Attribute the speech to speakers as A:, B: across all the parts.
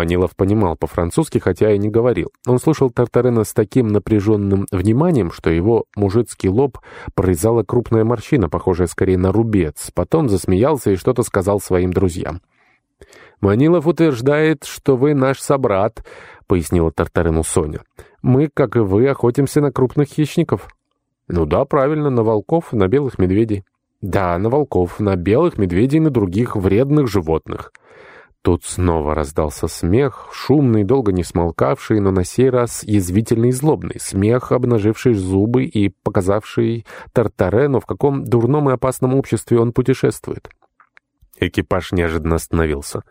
A: Манилов понимал по-французски, хотя и не говорил. Он слушал Тартарена с таким напряженным вниманием, что его мужицкий лоб прорезала крупная морщина, похожая скорее на рубец. Потом засмеялся и что-то сказал своим друзьям. «Манилов утверждает, что вы наш собрат», — пояснила Тартарену Соня. «Мы, как и вы, охотимся на крупных хищников». «Ну да, правильно, на волков, на белых медведей». «Да, на волков, на белых медведей и на других вредных животных». Тут снова раздался смех, шумный, долго не смолкавший, но на сей раз язвительный и злобный. Смех, обнаживший зубы и показавший Тартарену, в каком дурном и опасном обществе он путешествует. Экипаж неожиданно остановился.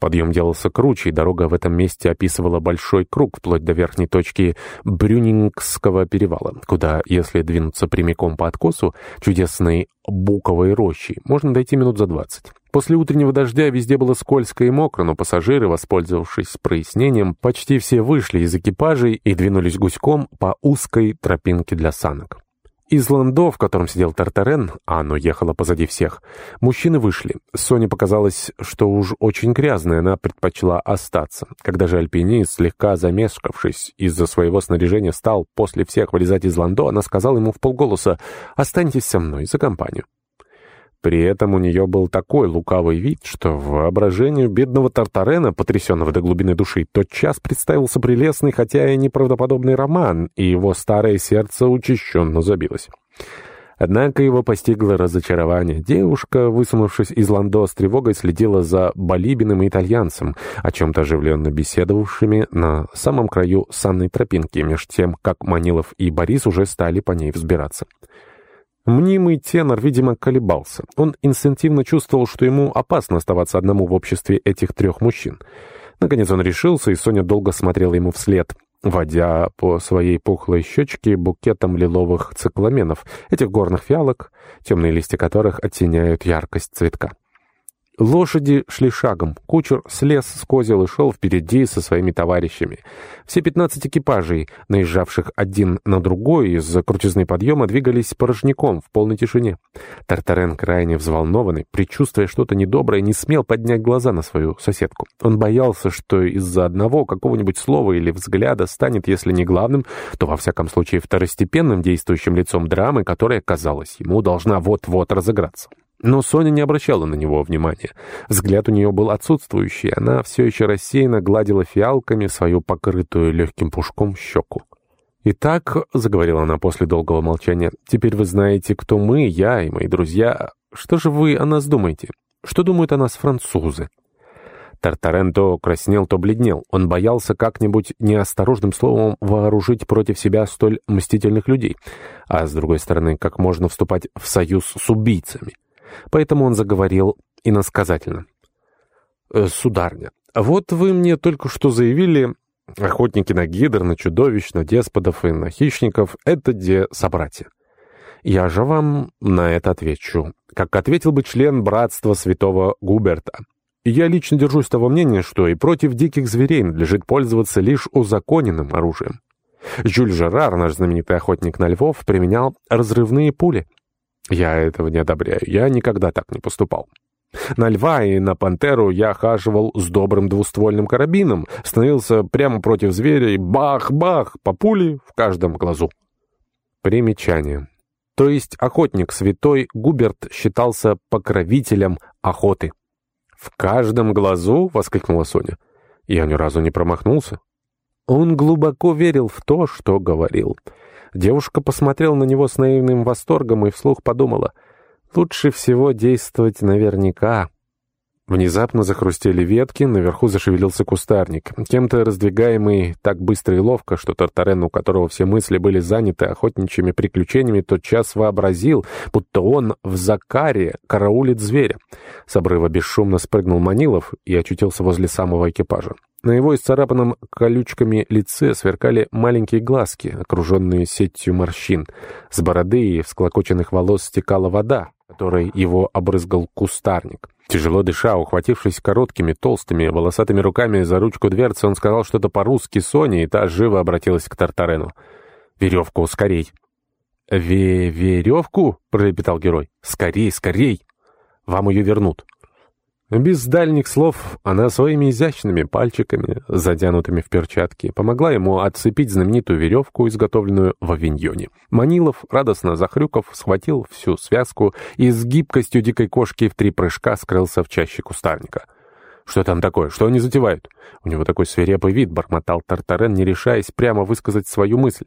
A: Подъем делался круче, и дорога в этом месте описывала большой круг вплоть до верхней точки Брюнингского перевала, куда, если двинуться прямиком по откосу чудесной буковой рощи, можно дойти минут за двадцать. После утреннего дождя везде было скользко и мокро, но пассажиры, воспользовавшись прояснением, почти все вышли из экипажей и двинулись гуськом по узкой тропинке для санок. Из ландо, в котором сидел Тартарен, а оно ехало позади всех, мужчины вышли. Соне показалось, что уж очень грязная, она предпочла остаться. Когда же альпинист, слегка замешкавшись из-за своего снаряжения, стал после всех вылезать из ландо, она сказала ему в полголоса «Останьтесь со мной за компанию». При этом у нее был такой лукавый вид, что воображению бедного Тартарена, потрясенного до глубины души, тотчас представился прелестный, хотя и неправдоподобный роман, и его старое сердце учащенно забилось. Однако его постигло разочарование. Девушка, высунувшись из ландо с тревогой, следила за Балибиным и итальянцем, о чем-то оживленно беседовавшими на самом краю санной тропинки, меж тем, как Манилов и Борис уже стали по ней взбираться. Мнимый тенор, видимо, колебался. Он инстинктивно чувствовал, что ему опасно оставаться одному в обществе этих трех мужчин. Наконец он решился, и Соня долго смотрела ему вслед, водя по своей пухлой щечке букетом лиловых цикламенов, этих горных фиалок, темные листья которых оттеняют яркость цветка. Лошади шли шагом. Кучер слез с козел и шел впереди со своими товарищами. Все пятнадцать экипажей, наезжавших один на другой из-за крутизны подъема, двигались порожняком в полной тишине. Тартарен, крайне взволнованный, предчувствуя что-то недоброе, не смел поднять глаза на свою соседку. Он боялся, что из-за одного какого-нибудь слова или взгляда станет, если не главным, то во всяком случае второстепенным действующим лицом драмы, которая, казалось, ему должна вот-вот разыграться. Но Соня не обращала на него внимания. Взгляд у нее был отсутствующий, она все еще рассеянно гладила фиалками свою покрытую легким пушком щеку. «Итак», — заговорила она после долгого молчания, — «теперь вы знаете, кто мы, я и мои друзья. Что же вы о нас думаете? Что думают о нас французы?» Тартарен то краснел, то бледнел. Он боялся как-нибудь неосторожным словом вооружить против себя столь мстительных людей. А с другой стороны, как можно вступать в союз с убийцами? Поэтому он заговорил иносказательно. «Э, «Сударня, вот вы мне только что заявили, охотники на гидр, на чудовищ, на деспотов и на хищников — это где собратья. Я же вам на это отвечу, как ответил бы член братства святого Губерта. Я лично держусь того мнения, что и против диких зверей надлежит пользоваться лишь узаконенным оружием. Жюль Жерар, наш знаменитый охотник на львов, применял разрывные пули. Я этого не одобряю. Я никогда так не поступал. На льва и на пантеру я хаживал с добрым двуствольным карабином, становился прямо против зверя и бах-бах по пуле в каждом глазу. Примечание. То есть охотник святой Губерт считался покровителем охоты. «В каждом глазу?» — воскликнула Соня. Я ни разу не промахнулся. Он глубоко верил в то, что говорил. Девушка посмотрела на него с наивным восторгом и вслух подумала, «Лучше всего действовать наверняка». Внезапно захрустели ветки, наверху зашевелился кустарник, кем-то раздвигаемый так быстро и ловко, что Тартарен, у которого все мысли были заняты охотничьими приключениями, тотчас вообразил, будто он в Закаре караулит зверя. С обрыва бесшумно спрыгнул Манилов и очутился возле самого экипажа. На его исцарапанном колючками лице сверкали маленькие глазки, окруженные сетью морщин. С бороды и всклокоченных волос стекала вода, которой его обрызгал кустарник. Тяжело дыша, ухватившись короткими, толстыми, волосатыми руками за ручку дверцы, он сказал что-то по-русски Соне, и та живо обратилась к Тартарену. «Веревку, скорей!» «Ве-веревку?» — пролепетал герой. «Скорей, скорей! Вам ее вернут!» Без дальних слов она своими изящными пальчиками, затянутыми в перчатки, помогла ему отцепить знаменитую веревку, изготовленную в авиньоне. Манилов, радостно захрюков, схватил всю связку и с гибкостью дикой кошки в три прыжка скрылся в чаще кустарника. «Что там такое? Что они затевают?» У него такой свирепый вид, бормотал Тартарен, не решаясь прямо высказать свою мысль.